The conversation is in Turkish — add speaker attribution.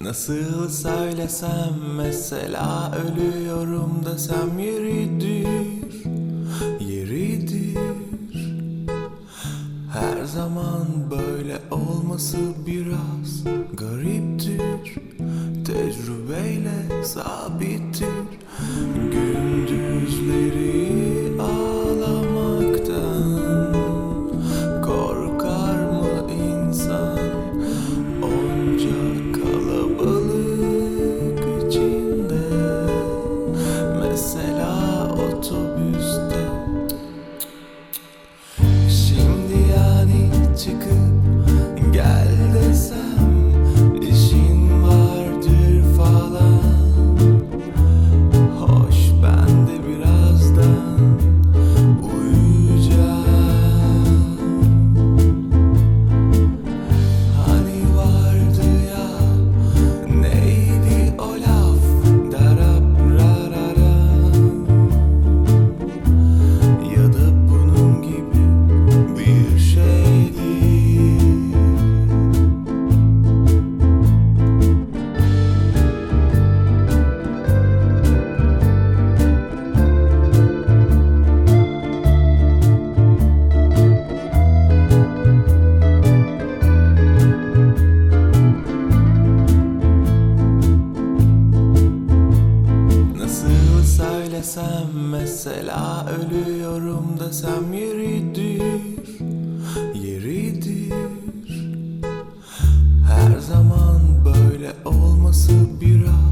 Speaker 1: Nasıl söylesem mesela ölüyorum desem yeridir Yeridir. Her zaman böyle olması biraz gariptir Tecrübeyle sabittir. Gündüzleri söylesem mesela ölüyorum desem yeridir Yeridir. Her zaman böyle olması biraz